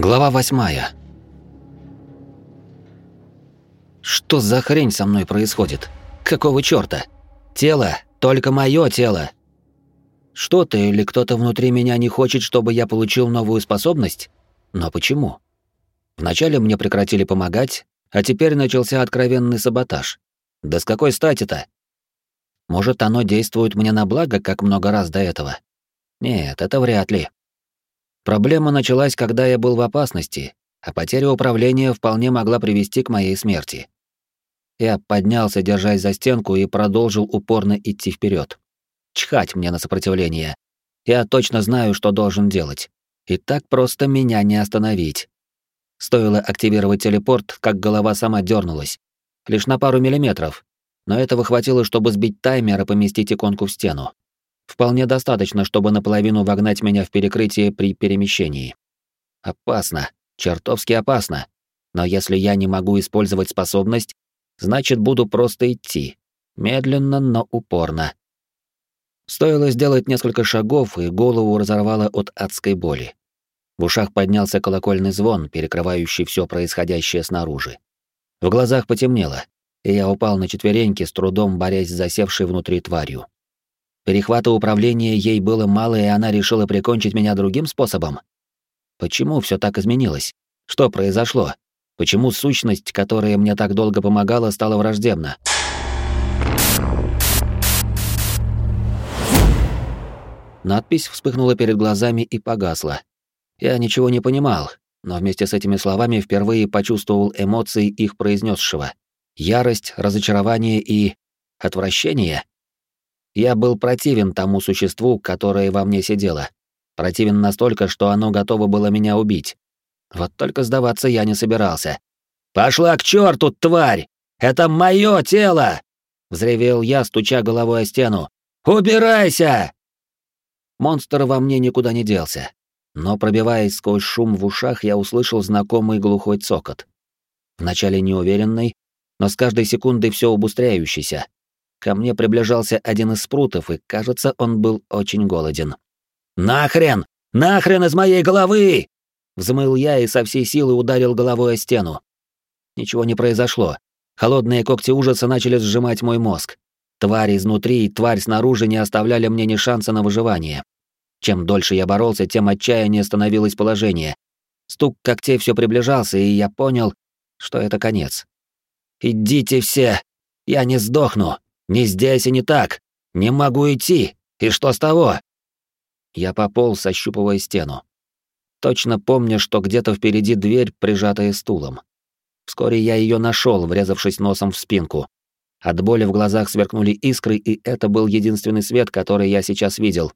Глава восьмая. Что за хрень со мной происходит? Какого чёрта? Тело, только моё тело. Что-то или кто-то внутри меня не хочет, чтобы я получил новую способность? Но почему? Вначале мне прекратили помогать, а теперь начался откровенный саботаж. Да с какой стати-то? Может, оно действует мне на благо, как много раз до этого? Нет, это вряд ли. Проблема началась, когда я был в опасности, а потеря управления вполне могла привести к моей смерти. Я поднялся, держась за стенку, и продолжил упорно идти вперед. Чхать мне на сопротивление. Я точно знаю, что должен делать. И так просто меня не остановить. Стоило активировать телепорт, как голова сама дернулась. Лишь на пару миллиметров. Но этого хватило, чтобы сбить таймер и поместить иконку в стену. Вполне достаточно, чтобы наполовину вогнать меня в перекрытие при перемещении. Опасно, чертовски опасно. Но если я не могу использовать способность, значит, буду просто идти. Медленно, но упорно. Стоило сделать несколько шагов, и голову разорвало от адской боли. В ушах поднялся колокольный звон, перекрывающий все происходящее снаружи. В глазах потемнело, и я упал на четвереньки, с трудом борясь с засевшей внутри тварью. Перехвата управления ей было мало, и она решила прикончить меня другим способом. Почему все так изменилось? Что произошло? Почему сущность, которая мне так долго помогала, стала враждебна? Надпись вспыхнула перед глазами и погасла. Я ничего не понимал, но вместе с этими словами впервые почувствовал эмоции их произнесшего. Ярость, разочарование и... отвращение. Я был противен тому существу, которое во мне сидело. Противен настолько, что оно готово было меня убить. Вот только сдаваться я не собирался. «Пошла к черту, тварь! Это мое тело!» Взревел я, стуча головой о стену. «Убирайся!» Монстр во мне никуда не делся. Но, пробиваясь сквозь шум в ушах, я услышал знакомый глухой цокот. Вначале неуверенный, но с каждой секундой все убыстряющийся. Ко мне приближался один из спрутов, и, кажется, он был очень голоден. «Нахрен! Нахрен из моей головы!» Взмыл я и со всей силы ударил головой о стену. Ничего не произошло. Холодные когти ужаса начали сжимать мой мозг. Тварь изнутри и тварь снаружи не оставляли мне ни шанса на выживание. Чем дольше я боролся, тем отчаяннее становилось положение. Стук когтей все приближался, и я понял, что это конец. «Идите все! Я не сдохну! Не здесь и не так! Не могу идти! И что с того?» Я пополз, ощупывая стену. Точно помня, что где-то впереди дверь, прижатая стулом. Вскоре я ее нашел, врезавшись носом в спинку. От боли в глазах сверкнули искры, и это был единственный свет, который я сейчас видел.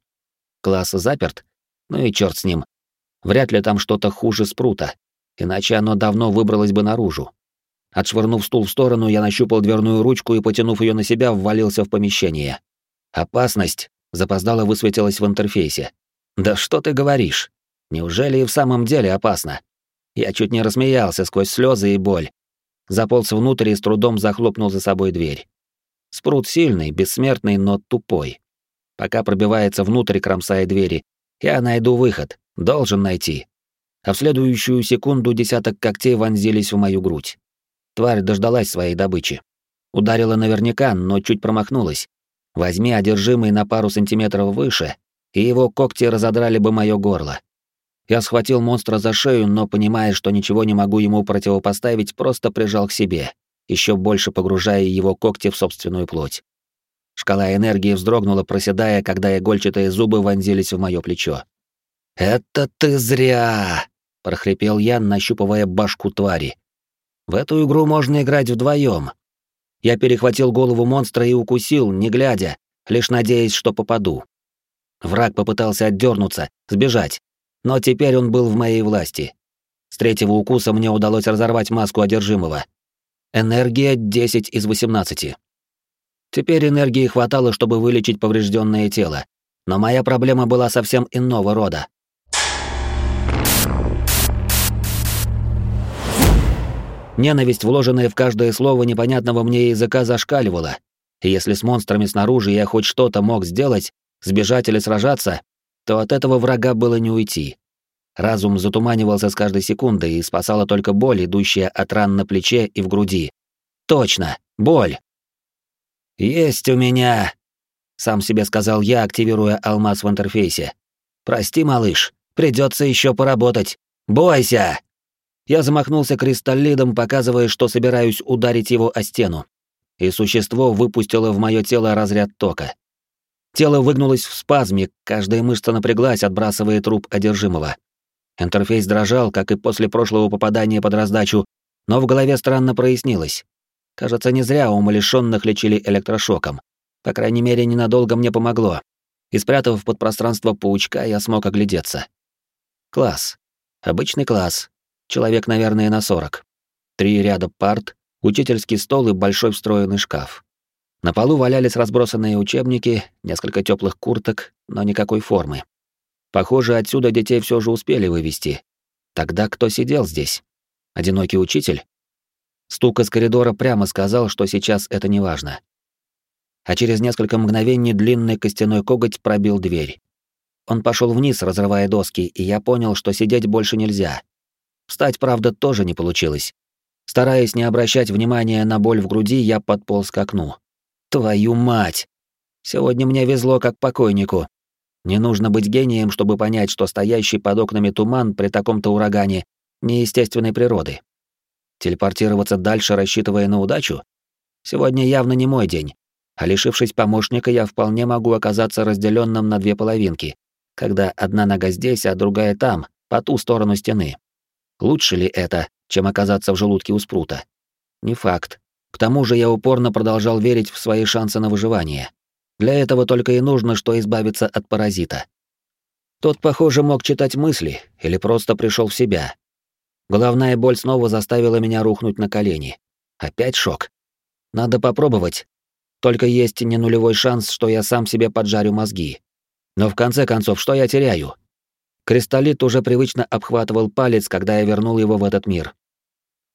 Класс заперт? Ну и черт с ним. Вряд ли там что-то хуже спрута, иначе оно давно выбралось бы наружу. Отшвырнув стул в сторону, я нащупал дверную ручку и, потянув ее на себя, ввалился в помещение. «Опасность!» — запоздало высветилось в интерфейсе. «Да что ты говоришь? Неужели и в самом деле опасно?» Я чуть не рассмеялся сквозь слезы и боль. Заполз внутрь и с трудом захлопнул за собой дверь. Спрут сильный, бессмертный, но тупой. Пока пробивается внутрь, кромсая двери, я найду выход, должен найти. А в следующую секунду десяток когтей вонзились в мою грудь. Тварь дождалась своей добычи. Ударила наверняка, но чуть промахнулась. Возьми одержимый на пару сантиметров выше, и его когти разодрали бы мое горло. Я схватил монстра за шею, но, понимая, что ничего не могу ему противопоставить, просто прижал к себе, еще больше погружая его когти в собственную плоть. Шкала энергии вздрогнула, проседая, когда игольчатые зубы вонзились в мое плечо. «Это ты зря!» — прохрипел я, нащупывая башку твари. В эту игру можно играть вдвоем. Я перехватил голову монстра и укусил, не глядя, лишь надеясь, что попаду. Враг попытался отдернуться, сбежать, но теперь он был в моей власти. С третьего укуса мне удалось разорвать маску одержимого. Энергия 10 из 18. Теперь энергии хватало, чтобы вылечить поврежденное тело. Но моя проблема была совсем иного рода. Ненависть, вложенная в каждое слово непонятного мне языка, зашкаливала. И если с монстрами снаружи я хоть что-то мог сделать, сбежать или сражаться, то от этого врага было не уйти. Разум затуманивался с каждой секундой и спасала только боль, идущая от ран на плече и в груди. Точно, боль. «Есть у меня!» — сам себе сказал я, активируя алмаз в интерфейсе. «Прости, малыш, придется еще поработать. Бойся!» Я замахнулся кристаллидом, показывая, что собираюсь ударить его о стену. И существо выпустило в мое тело разряд тока. Тело выгнулось в спазме, каждая мышца напряглась, отбрасывая труп одержимого. Интерфейс дрожал, как и после прошлого попадания под раздачу, но в голове странно прояснилось. Кажется, не зря умалишенных лечили электрошоком. По крайней мере, ненадолго мне помогло. И спрятав под пространство паучка, я смог оглядеться. Класс. Обычный класс. Человек, наверное, на 40. Три ряда парт, учительский стол и большой встроенный шкаф. На полу валялись разбросанные учебники, несколько теплых курток, но никакой формы. Похоже, отсюда детей все же успели вывести. Тогда кто сидел здесь? Одинокий учитель? Стук из коридора прямо сказал, что сейчас это не важно. А через несколько мгновений длинный костяной коготь пробил дверь. Он пошел вниз, разрывая доски, и я понял, что сидеть больше нельзя. Встать, правда, тоже не получилось. Стараясь не обращать внимания на боль в груди, я подполз к окну. Твою мать! Сегодня мне везло как покойнику. Не нужно быть гением, чтобы понять, что стоящий под окнами туман при таком-то урагане неестественной природы. Телепортироваться дальше, рассчитывая на удачу? Сегодня явно не мой день. А лишившись помощника, я вполне могу оказаться разделенным на две половинки, когда одна нога здесь, а другая там, по ту сторону стены. Лучше ли это, чем оказаться в желудке у спрута? Не факт. К тому же я упорно продолжал верить в свои шансы на выживание. Для этого только и нужно, что избавиться от паразита. Тот, похоже, мог читать мысли или просто пришел в себя. Головная боль снова заставила меня рухнуть на колени. Опять шок. Надо попробовать. Только есть не нулевой шанс, что я сам себе поджарю мозги. Но в конце концов, что я теряю? Кристаллит уже привычно обхватывал палец, когда я вернул его в этот мир.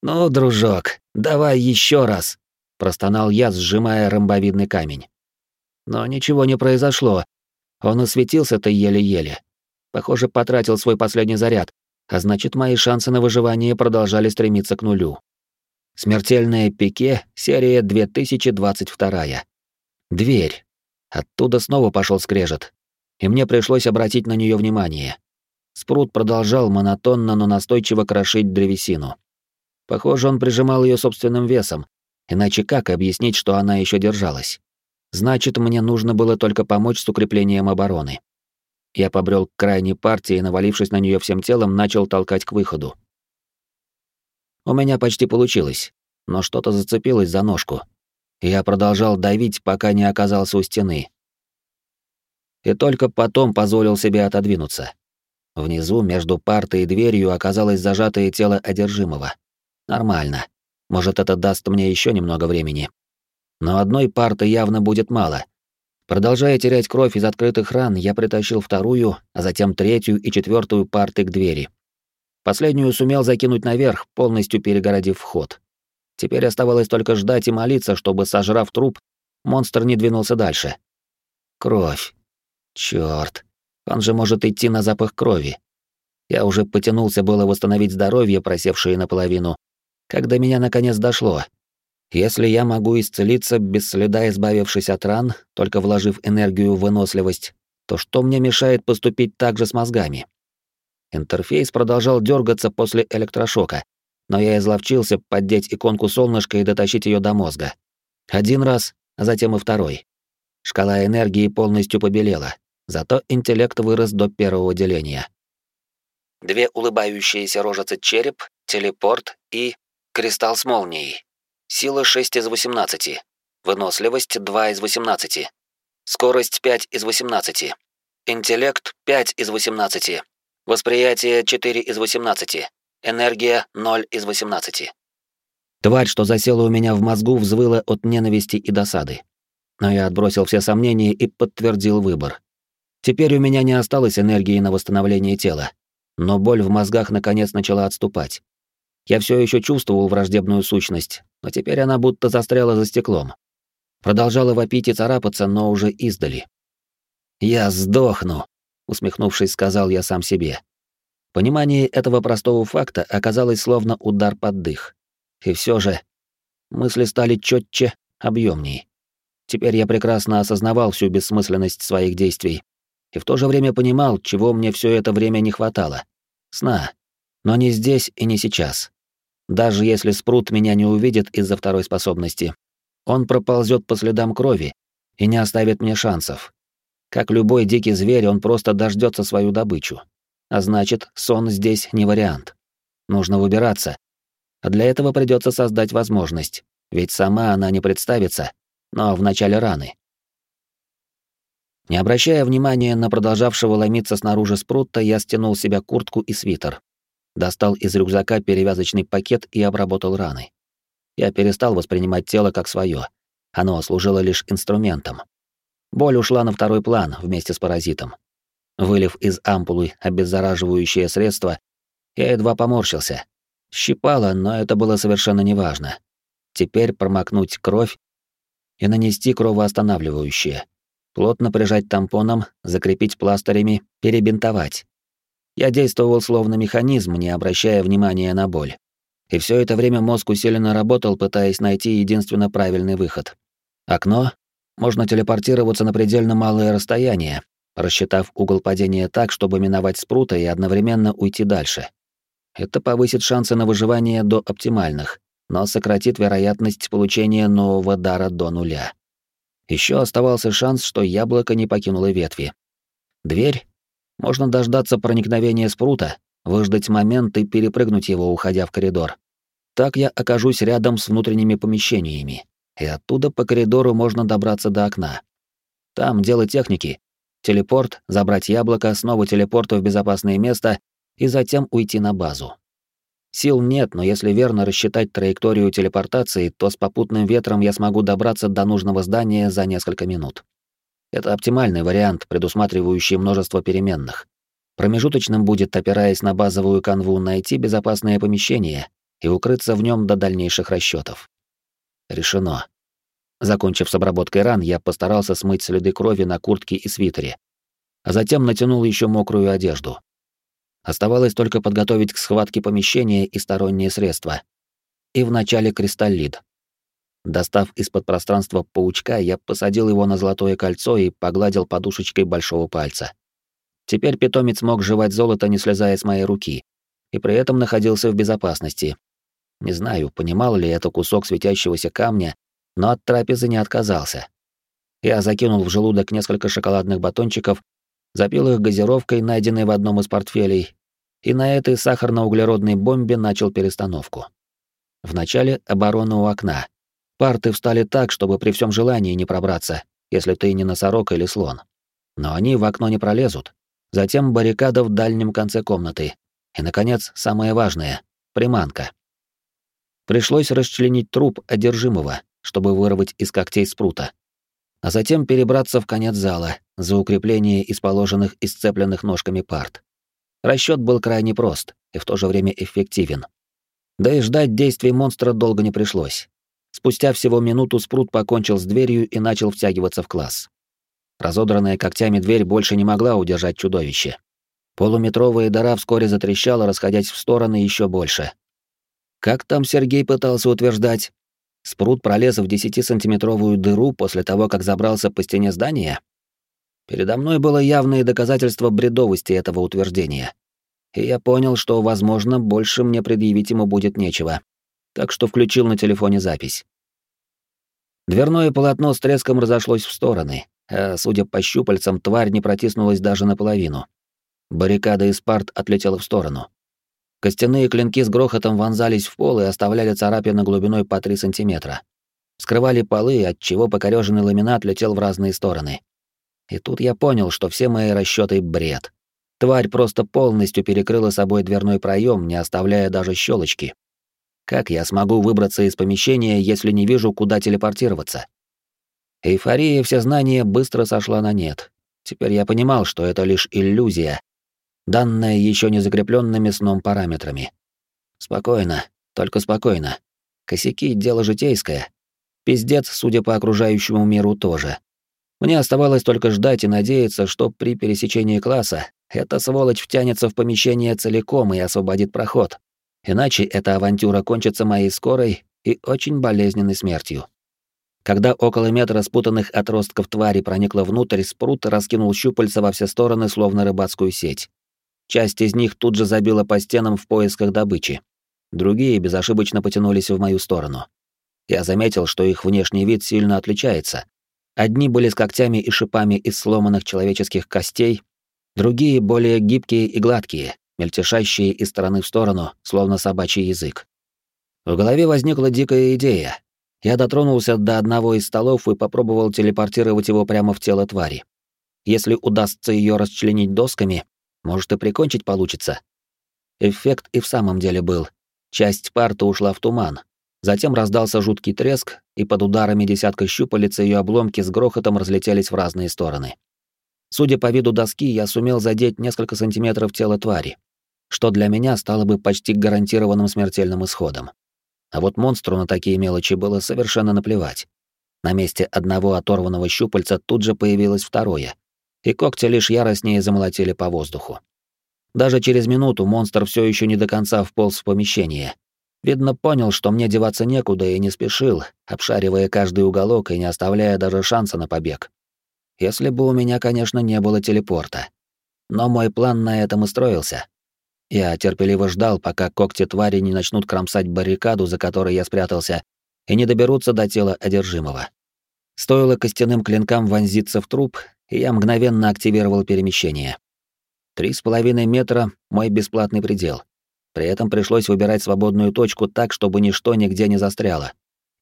«Ну, дружок, давай еще раз!» — простонал я, сжимая ромбовидный камень. Но ничего не произошло. Он осветился-то еле-еле. Похоже, потратил свой последний заряд, а значит, мои шансы на выживание продолжали стремиться к нулю. Смертельное пике, серия 2022. Дверь. Оттуда снова пошел скрежет, и мне пришлось обратить на нее внимание. Спрут продолжал монотонно, но настойчиво крошить древесину. Похоже, он прижимал ее собственным весом, иначе как объяснить, что она еще держалась? Значит, мне нужно было только помочь с укреплением обороны. Я побрел к крайней партии и, навалившись на нее всем телом, начал толкать к выходу. У меня почти получилось, но что-то зацепилось за ножку. Я продолжал давить, пока не оказался у стены. И только потом позволил себе отодвинуться. Внизу, между партой и дверью, оказалось зажатое тело одержимого. Нормально. Может, это даст мне еще немного времени. Но одной парты явно будет мало. Продолжая терять кровь из открытых ран, я притащил вторую, а затем третью и четвертую парты к двери. Последнюю сумел закинуть наверх, полностью перегородив вход. Теперь оставалось только ждать и молиться, чтобы, сожрав труп, монстр не двинулся дальше. Кровь. Чёрт. Он же может идти на запах крови. Я уже потянулся было восстановить здоровье, просевшее наполовину, когда меня наконец дошло. Если я могу исцелиться, без следа избавившись от ран, только вложив энергию в выносливость, то что мне мешает поступить так же с мозгами? Интерфейс продолжал дергаться после электрошока, но я изловчился поддеть иконку солнышка и дотащить ее до мозга. Один раз, а затем и второй. Шкала энергии полностью побелела, зато интеллект вырос до первого деления. Две улыбающиеся рожицы череп, телепорт и кристалл с молнией. Сила 6 из 18. Выносливость 2 из 18. Скорость 5 из 18. Интеллект 5 из 18. Восприятие 4 из 18. Энергия 0 из 18. Тварь, что засела у меня в мозгу, взвыла от ненависти и досады. Но я отбросил все сомнения и подтвердил выбор. Теперь у меня не осталось энергии на восстановление тела, но боль в мозгах наконец начала отступать. Я все еще чувствовал враждебную сущность, но теперь она будто застряла за стеклом. Продолжала вопить и царапаться, но уже издали. «Я сдохну», — усмехнувшись, сказал я сам себе. Понимание этого простого факта оказалось словно удар под дых. И все же мысли стали четче, объемнее. Теперь я прекрасно осознавал всю бессмысленность своих действий и в то же время понимал, чего мне все это время не хватало. Сна. Но не здесь и не сейчас. Даже если Спрут меня не увидит из-за второй способности, он проползет по следам крови и не оставит мне шансов. Как любой дикий зверь, он просто дождется свою добычу. А значит, сон здесь не вариант. Нужно выбираться. А для этого придется создать возможность, ведь сама она не представится, но в начале раны. Не обращая внимания на продолжавшего ломиться снаружи спрута, я стянул с себя куртку и свитер. Достал из рюкзака перевязочный пакет и обработал раны. Я перестал воспринимать тело как свое. Оно служило лишь инструментом. Боль ушла на второй план вместе с паразитом. Вылив из ампулы обеззараживающее средство, я едва поморщился. Щипало, но это было совершенно неважно. Теперь промокнуть кровь и нанести кровоостанавливающее. Плотно прижать тампоном, закрепить пластырями, перебинтовать. Я действовал словно механизм, не обращая внимания на боль. И все это время мозг усиленно работал, пытаясь найти единственно правильный выход. Окно. Можно телепортироваться на предельно малое расстояние, рассчитав угол падения так, чтобы миновать спрута и одновременно уйти дальше. Это повысит шансы на выживание до оптимальных, но сократит вероятность получения нового дара до нуля. Еще оставался шанс, что яблоко не покинуло ветви. Дверь. Можно дождаться проникновения спрута, выждать момент и перепрыгнуть его, уходя в коридор. Так я окажусь рядом с внутренними помещениями, и оттуда по коридору можно добраться до окна. Там дело техники. Телепорт, забрать яблоко, снова телепорт в безопасное место и затем уйти на базу. Сил нет, но если верно рассчитать траекторию телепортации, то с попутным ветром я смогу добраться до нужного здания за несколько минут. Это оптимальный вариант, предусматривающий множество переменных. Промежуточным будет, опираясь на базовую канву, найти безопасное помещение и укрыться в нем до дальнейших расчетов. Решено. Закончив с обработкой ран, я постарался смыть следы крови на куртке и свитере, а затем натянул еще мокрую одежду. Оставалось только подготовить к схватке помещение и сторонние средства. И вначале кристаллит. Достав из-под пространства паучка, я посадил его на золотое кольцо и погладил подушечкой большого пальца. Теперь питомец мог жевать золото, не слезая с моей руки, и при этом находился в безопасности. Не знаю, понимал ли это кусок светящегося камня, но от трапезы не отказался. Я закинул в желудок несколько шоколадных батончиков запил их газировкой, найденной в одном из портфелей, и на этой сахарно-углеродной бомбе начал перестановку. Вначале оборона у окна. Парты встали так, чтобы при всем желании не пробраться, если ты не носорог или слон. Но они в окно не пролезут. Затем баррикада в дальнем конце комнаты. И, наконец, самое важное — приманка. Пришлось расчленить труп одержимого, чтобы вырвать из когтей спрута а затем перебраться в конец зала за укрепление из положенных и сцепленных ножками парт. Расчет был крайне прост и в то же время эффективен. Да и ждать действий монстра долго не пришлось. Спустя всего минуту Спрут покончил с дверью и начал втягиваться в класс. Разодранная когтями дверь больше не могла удержать чудовище. Полуметровая дыра вскоре затрещала, расходясь в стороны еще больше. Как там Сергей пытался утверждать, Спрут пролез в десятисантиметровую дыру после того, как забрался по стене здания? Передо мной было явное доказательство бредовости этого утверждения. И я понял, что, возможно, больше мне предъявить ему будет нечего. Так что включил на телефоне запись. Дверное полотно с треском разошлось в стороны, а, судя по щупальцам, тварь не протиснулась даже наполовину. Баррикада из парт отлетела в сторону. Костяные клинки с грохотом вонзались в пол и оставляли царапины глубиной по 3 сантиметра. Скрывали полы, отчего покорёженный ламинат летел в разные стороны. И тут я понял, что все мои расчёты бред. Тварь просто полностью перекрыла собой дверной проём, не оставляя даже щелочки. Как я смогу выбраться из помещения, если не вижу, куда телепортироваться? Эйфория все знания быстро сошла на нет. Теперь я понимал, что это лишь иллюзия, данное еще не закрепленными сном параметрами. Спокойно, только спокойно. Косяки — дело житейское. Пиздец, судя по окружающему миру, тоже. Мне оставалось только ждать и надеяться, что при пересечении класса эта сволочь втянется в помещение целиком и освободит проход. Иначе эта авантюра кончится моей скорой и очень болезненной смертью. Когда около метра спутанных отростков твари проникло внутрь, спрут раскинул щупальца во все стороны, словно рыбацкую сеть. Часть из них тут же забила по стенам в поисках добычи. Другие безошибочно потянулись в мою сторону. Я заметил, что их внешний вид сильно отличается. Одни были с когтями и шипами из сломанных человеческих костей, другие более гибкие и гладкие, мельтешащие из стороны в сторону, словно собачий язык. В голове возникла дикая идея. Я дотронулся до одного из столов и попробовал телепортировать его прямо в тело твари. Если удастся ее расчленить досками, может, и прикончить получится. Эффект и в самом деле был. Часть парта ушла в туман. Затем раздался жуткий треск, и под ударами десятка щупалец ее обломки с грохотом разлетелись в разные стороны. Судя по виду доски, я сумел задеть несколько сантиметров тела твари, что для меня стало бы почти гарантированным смертельным исходом. А вот монстру на такие мелочи было совершенно наплевать. На месте одного оторванного щупальца тут же появилось второе, и когти лишь яростнее замолотили по воздуху. Даже через минуту монстр все еще не до конца вполз в помещение. Видно, понял, что мне деваться некуда и не спешил, обшаривая каждый уголок и не оставляя даже шанса на побег. Если бы у меня, конечно, не было телепорта. Но мой план на этом и строился. Я терпеливо ждал, пока когти твари не начнут кромсать баррикаду, за которой я спрятался, и не доберутся до тела одержимого. Стоило костяным клинкам вонзиться в труп, и я мгновенно активировал перемещение. Три с половиной метра — мой бесплатный предел. При этом пришлось выбирать свободную точку так, чтобы ничто нигде не застряло.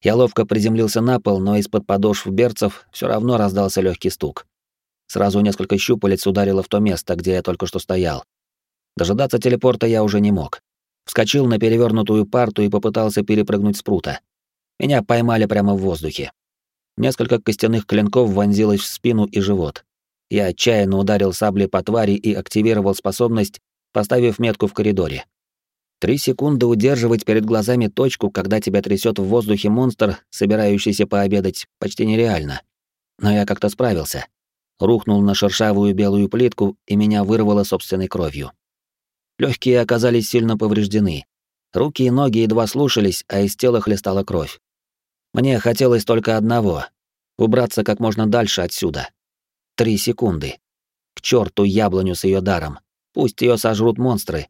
Я ловко приземлился на пол, но из-под подошв берцев все равно раздался легкий стук. Сразу несколько щупалец ударило в то место, где я только что стоял. Дожидаться телепорта я уже не мог. Вскочил на перевернутую парту и попытался перепрыгнуть с прута. Меня поймали прямо в воздухе. Несколько костяных клинков вонзилось в спину и живот. Я отчаянно ударил саблей по твари и активировал способность, поставив метку в коридоре. Три секунды удерживать перед глазами точку, когда тебя трясет в воздухе монстр, собирающийся пообедать, почти нереально. Но я как-то справился. Рухнул на шершавую белую плитку, и меня вырвало собственной кровью. Легкие оказались сильно повреждены. Руки и ноги едва слушались, а из тела хлестала кровь. Мне хотелось только одного — убраться как можно дальше отсюда. Три секунды. К черту яблоню с ее даром. Пусть ее сожрут монстры.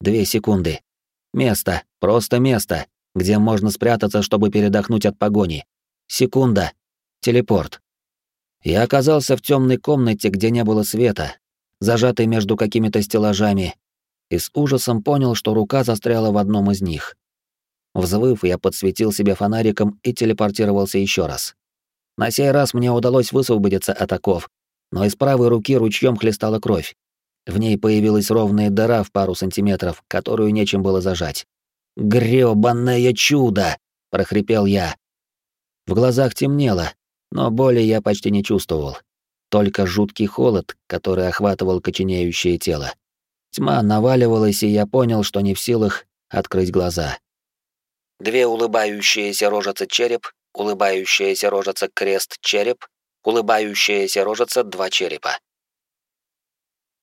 Две секунды. Место, просто место, где можно спрятаться, чтобы передохнуть от погони. Секунда. Телепорт. Я оказался в темной комнате, где не было света, зажатый между какими-то стеллажами, и с ужасом понял, что рука застряла в одном из них. Взвыв, я подсветил себе фонариком и телепортировался еще раз. На сей раз мне удалось высвободиться от оков, но из правой руки ручьем хлестала кровь. В ней появилась ровная дыра в пару сантиметров, которую нечем было зажать. «Грёбанное чудо!» — прохрипел я. В глазах темнело, но боли я почти не чувствовал. Только жуткий холод, который охватывал коченеющее тело. Тьма наваливалась, и я понял, что не в силах открыть глаза. Две улыбающиеся рожицы череп, улыбающаяся рожица крест череп, улыбающаяся рожица два черепа.